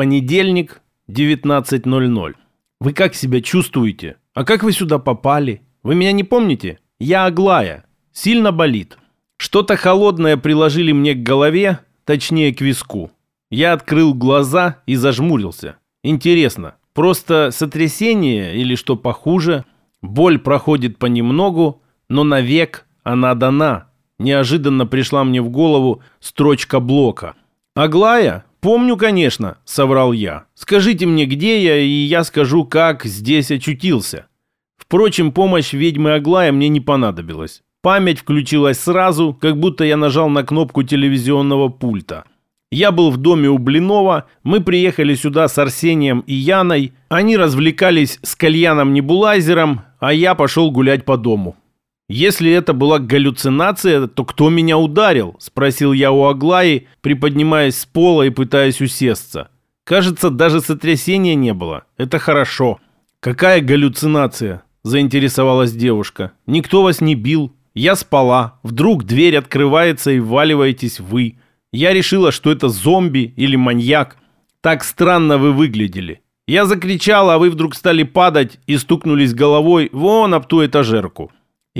Понедельник, 19.00. Вы как себя чувствуете? А как вы сюда попали? Вы меня не помните? Я Аглая. Сильно болит. Что-то холодное приложили мне к голове, точнее к виску. Я открыл глаза и зажмурился. Интересно, просто сотрясение или что похуже? Боль проходит понемногу, но навек она дана. Неожиданно пришла мне в голову строчка блока. «Аглая? Помню, конечно», — соврал я. «Скажите мне, где я, и я скажу, как здесь очутился». Впрочем, помощь ведьмы Аглая мне не понадобилась. Память включилась сразу, как будто я нажал на кнопку телевизионного пульта. Я был в доме у Блинова, мы приехали сюда с Арсением и Яной, они развлекались с кальяном-небулайзером, а я пошел гулять по дому. «Если это была галлюцинация, то кто меня ударил?» – спросил я у Аглаи, приподнимаясь с пола и пытаясь усесться. «Кажется, даже сотрясения не было. Это хорошо». «Какая галлюцинация?» – заинтересовалась девушка. «Никто вас не бил. Я спала. Вдруг дверь открывается и вваливаетесь вы. Я решила, что это зомби или маньяк. Так странно вы выглядели. Я закричала, а вы вдруг стали падать и стукнулись головой вон об ту этажерку».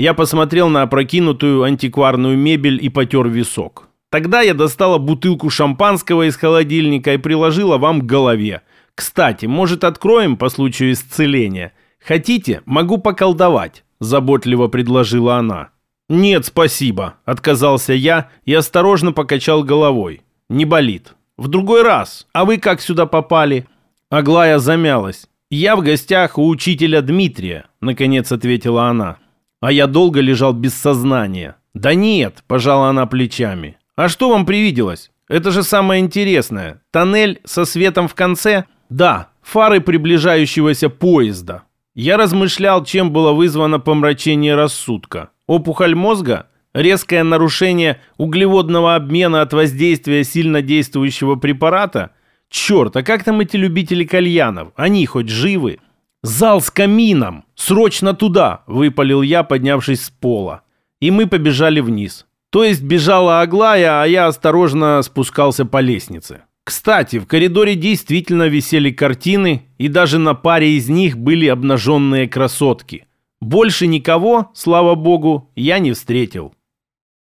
Я посмотрел на опрокинутую антикварную мебель и потер висок. Тогда я достала бутылку шампанского из холодильника и приложила вам к голове. Кстати, может откроем по случаю исцеления? Хотите, могу поколдовать, заботливо предложила она. Нет, спасибо, отказался я и осторожно покачал головой. Не болит. В другой раз. А вы как сюда попали? Аглая замялась. Я в гостях у учителя Дмитрия, наконец ответила она. А я долго лежал без сознания. Да нет, пожала она плечами. А что вам привиделось? Это же самое интересное. Тоннель со светом в конце? Да, фары приближающегося поезда. Я размышлял, чем было вызвано помрачение рассудка. Опухоль мозга? Резкое нарушение углеводного обмена от воздействия сильно действующего препарата? Черт, а как там эти любители кальянов? Они хоть живы? «Зал с камином! Срочно туда!» – выпалил я, поднявшись с пола. И мы побежали вниз. То есть бежала Аглая, а я осторожно спускался по лестнице. Кстати, в коридоре действительно висели картины, и даже на паре из них были обнаженные красотки. Больше никого, слава богу, я не встретил.